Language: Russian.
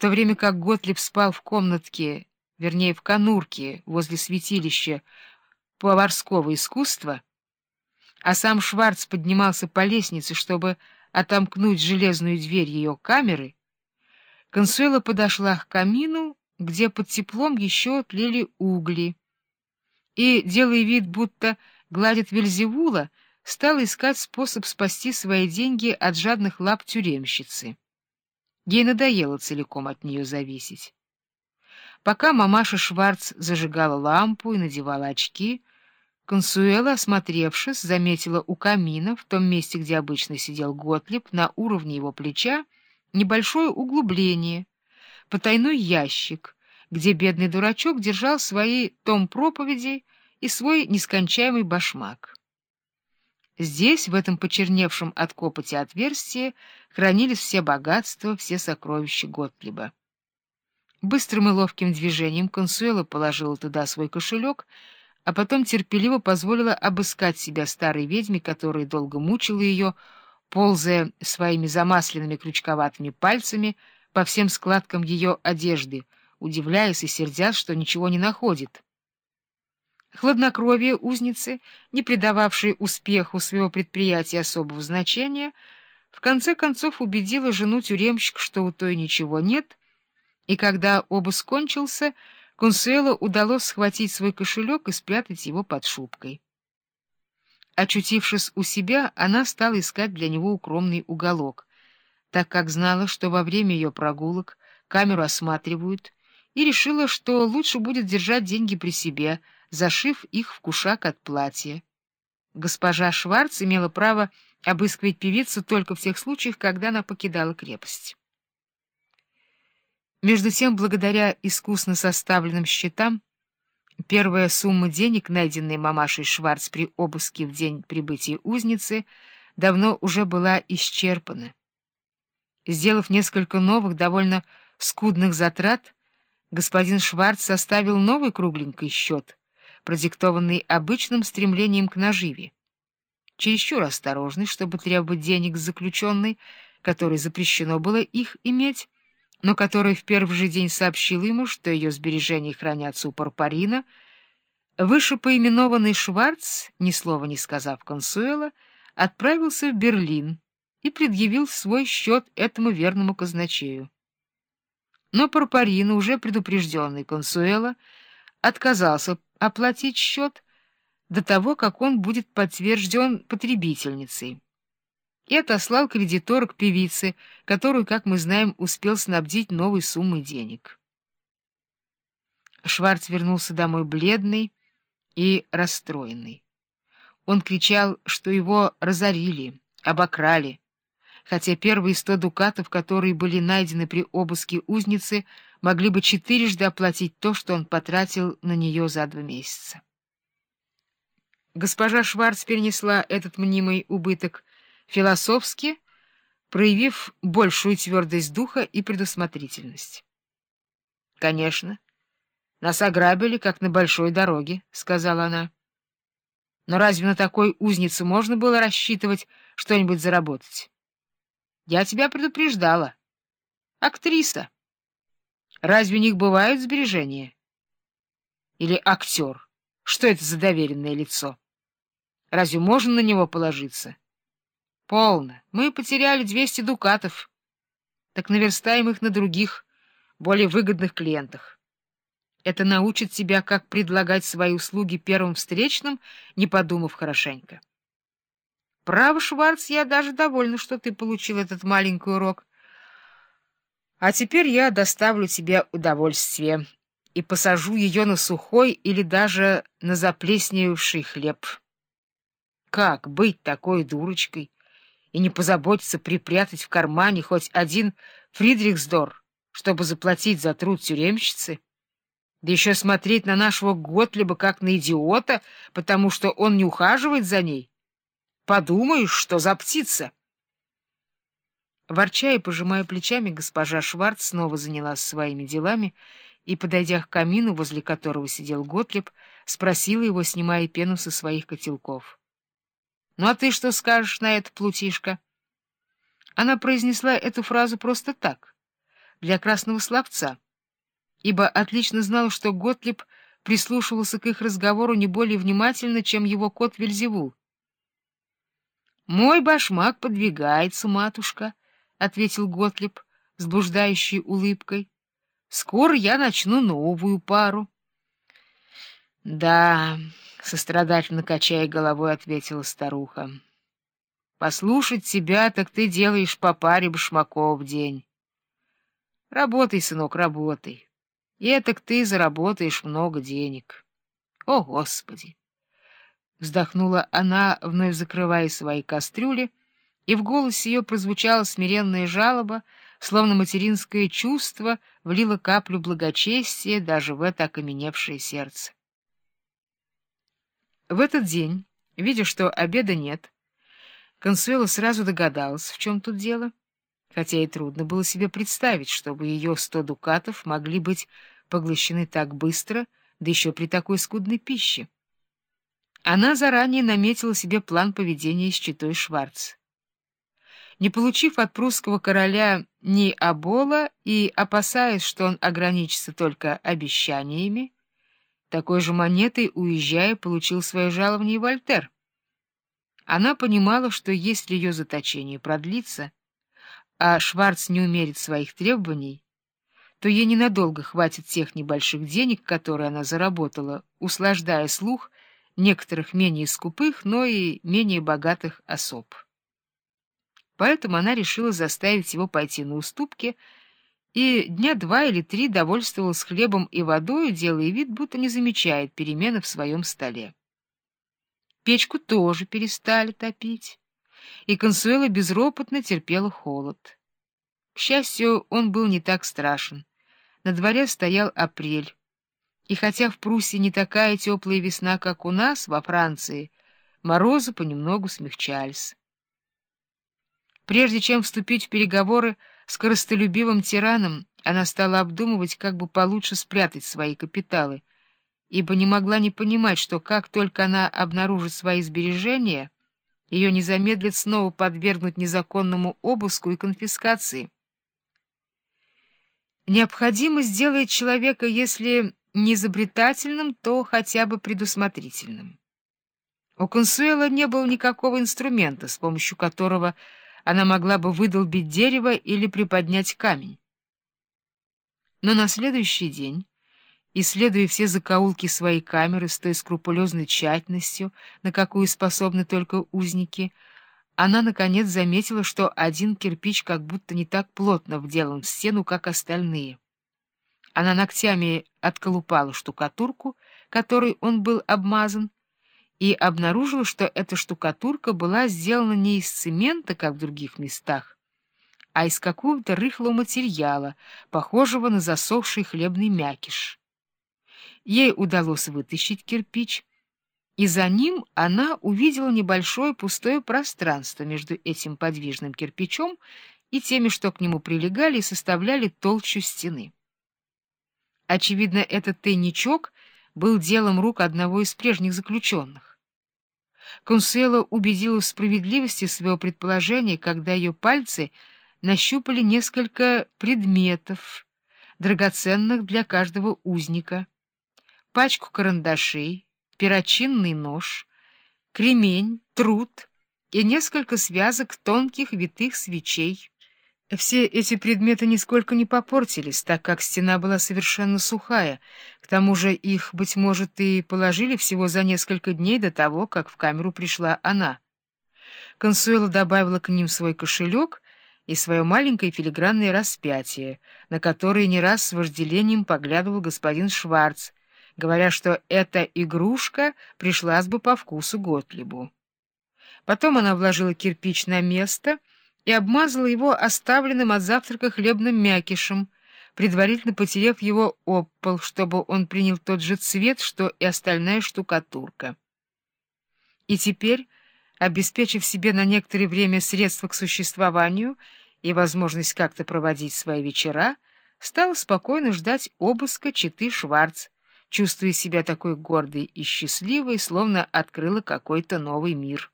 то время как Готлиб спал в комнатке, вернее, в конурке возле святилища поварского искусства, а сам Шварц поднимался по лестнице, чтобы отомкнуть железную дверь ее камеры, Консуэла подошла к камину, где под теплом еще тлели угли, и, делая вид, будто гладит Вельзевула, стала искать способ спасти свои деньги от жадных лап тюремщицы. Ей надоело целиком от нее зависеть. Пока мамаша Шварц зажигала лампу и надевала очки, Консуэла, осмотревшись, заметила у камина, в том месте, где обычно сидел Готлиб, на уровне его плеча, небольшое углубление, потайной ящик, где бедный дурачок держал свои том проповедей и свой нескончаемый башмак. Здесь, в этом почерневшем от копоти отверстии, хранились все богатства, все сокровища Готлиба. Быстрым и ловким движением Консуэла положила туда свой кошелек, а потом терпеливо позволила обыскать себя старой ведьме, которая долго мучила ее, ползая своими замасленными крючковатыми пальцами по всем складкам ее одежды, удивляясь и сердясь, что ничего не находит. Хладнокровие узницы, не придававшей успеху своего предприятия особого значения, в конце концов убедила жену тюремщик, что у той ничего нет, и когда обыск кончился, Консуэло удалось схватить свой кошелек и спрятать его под шубкой. Очутившись у себя, она стала искать для него укромный уголок, так как знала, что во время ее прогулок камеру осматривают, и решила, что лучше будет держать деньги при себе — зашив их в кушак от платья. Госпожа Шварц имела право обыскивать певицу только в тех случаях, когда она покидала крепость. Между тем, благодаря искусно составленным счетам, первая сумма денег, найденная мамашей Шварц при обыске в день прибытия узницы, давно уже была исчерпана. Сделав несколько новых, довольно скудных затрат, господин Шварц составил новый кругленький счет — продиктованный обычным стремлением к наживе. Чересчур осторожный, чтобы требовать денег с заключенной, которой запрещено было их иметь, но которая в первый же день сообщила ему, что ее сбережения хранятся у Парпарина, вышепоименованный Шварц, ни слова не сказав Консуэла, отправился в Берлин и предъявил свой счет этому верному казначею. Но Парпарина, уже предупрежденный Консуэла, отказался оплатить счет до того, как он будет подтвержден потребительницей, и отослал кредитора к певице, которую, как мы знаем, успел снабдить новой суммой денег. Шварц вернулся домой бледный и расстроенный. Он кричал, что его разорили, обокрали, хотя первые сто дукатов, которые были найдены при обыске узницы, могли бы четырежды оплатить то, что он потратил на нее за два месяца. Госпожа Шварц перенесла этот мнимый убыток философски, проявив большую твердость духа и предусмотрительность. — Конечно, нас ограбили, как на большой дороге, — сказала она. — Но разве на такой узнице можно было рассчитывать что-нибудь заработать? Я тебя предупреждала. Актриса. Разве у них бывают сбережения? Или актер? Что это за доверенное лицо? Разве можно на него положиться? Полно. Мы потеряли 200 дукатов. Так наверстаем их на других, более выгодных клиентах. Это научит тебя, как предлагать свои услуги первым встречным, не подумав хорошенько. Право, Шварц, я даже довольна, что ты получил этот маленький урок. А теперь я доставлю тебе удовольствие и посажу ее на сухой или даже на заплесневевший хлеб. Как быть такой дурочкой и не позаботиться припрятать в кармане хоть один Фридрихсдор, чтобы заплатить за труд тюремщицы? Да еще смотреть на нашего Готлиба как на идиота, потому что он не ухаживает за ней. Подумаешь, что за птица! Ворча и пожимая плечами, госпожа Шварц снова занялась своими делами и, подойдя к камину, возле которого сидел Готлеб, спросила его, снимая пену со своих котелков. — Ну а ты что скажешь на это, плутишка? Она произнесла эту фразу просто так, для красного словца, ибо отлично знал, что Готлиб прислушивался к их разговору не более внимательно, чем его кот Вельзевул. «Мой башмак подвигается, матушка», — ответил Готлиб с блуждающей улыбкой. «Скоро я начну новую пару». «Да», — сострадательно качая головой, ответила старуха. «Послушать тебя, так ты делаешь по паре башмаков в день. Работай, сынок, работай. И этак ты заработаешь много денег. О, Господи!» Вздохнула она, вновь закрывая свои кастрюли, и в голосе ее прозвучала смиренная жалоба, словно материнское чувство влило каплю благочестия даже в это окаменевшее сердце. В этот день, видя, что обеда нет, Консуэла сразу догадалась, в чем тут дело, хотя и трудно было себе представить, чтобы ее сто дукатов могли быть поглощены так быстро, да еще при такой скудной пище. Она заранее наметила себе план поведения с читой Шварц. Не получив от прусского короля ни обола и опасаясь, что он ограничится только обещаниями, такой же монетой, уезжая, получил свое жалование Вольтер. Она понимала, что если ее заточение продлится, а Шварц не умерит своих требований, то ей ненадолго хватит тех небольших денег, которые она заработала, услаждая слух некоторых менее скупых, но и менее богатых особ. Поэтому она решила заставить его пойти на уступки — и дня два или три довольствовалась хлебом и водой, делая вид, будто не замечает перемены в своем столе. Печку тоже перестали топить, и Консуэла безропотно терпела холод. К счастью, он был не так страшен. На дворе стоял апрель, и хотя в Пруссии не такая теплая весна, как у нас, во Франции, морозы понемногу смягчались. Прежде чем вступить в переговоры, скоростолюбивым тираном она стала обдумывать, как бы получше спрятать свои капиталы, ибо не могла не понимать, что как только она обнаружит свои сбережения, ее не замедлит снова подвергнуть незаконному обыску и конфискации. Необходимо сделать человека, если не изобретательным, то хотя бы предусмотрительным. У Консуэла не было никакого инструмента, с помощью которого она могла бы выдолбить дерево или приподнять камень. Но на следующий день, исследуя все закоулки своей камеры с той скрупулезной тщательностью, на какую способны только узники, она, наконец, заметила, что один кирпич как будто не так плотно вделан в стену, как остальные. Она ногтями отколупала штукатурку, которой он был обмазан, и обнаружила, что эта штукатурка была сделана не из цемента, как в других местах, а из какого-то рыхлого материала, похожего на засохший хлебный мякиш. Ей удалось вытащить кирпич, и за ним она увидела небольшое пустое пространство между этим подвижным кирпичом и теми, что к нему прилегали и составляли толщу стены. Очевидно, этот тайничок был делом рук одного из прежних заключенных. Консуэла убедилась в справедливости своего предположения, когда ее пальцы нащупали несколько предметов, драгоценных для каждого узника, пачку карандашей, перочинный нож, кремень, труд и несколько связок тонких витых свечей. Все эти предметы нисколько не попортились, так как стена была совершенно сухая. К тому же их, быть может, и положили всего за несколько дней до того, как в камеру пришла она. Консуэла добавила к ним свой кошелек и свое маленькое филигранное распятие, на которое не раз с вожделением поглядывал господин Шварц, говоря, что эта игрушка пришлась бы по вкусу Готлибу. Потом она вложила кирпич на место — и обмазала его оставленным от завтрака хлебным мякишем, предварительно потерев его об пол, чтобы он принял тот же цвет, что и остальная штукатурка. И теперь, обеспечив себе на некоторое время средства к существованию и возможность как-то проводить свои вечера, стала спокойно ждать обыска читы Шварц, чувствуя себя такой гордой и счастливой, словно открыла какой-то новый мир.